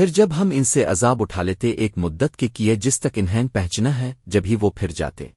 پھر جب ہم ان سے عذاب اٹھا لیتے ایک مدت کے کیے جس تک انہیں پہنچنا ہے، جب ہی وہ پھر جاتے۔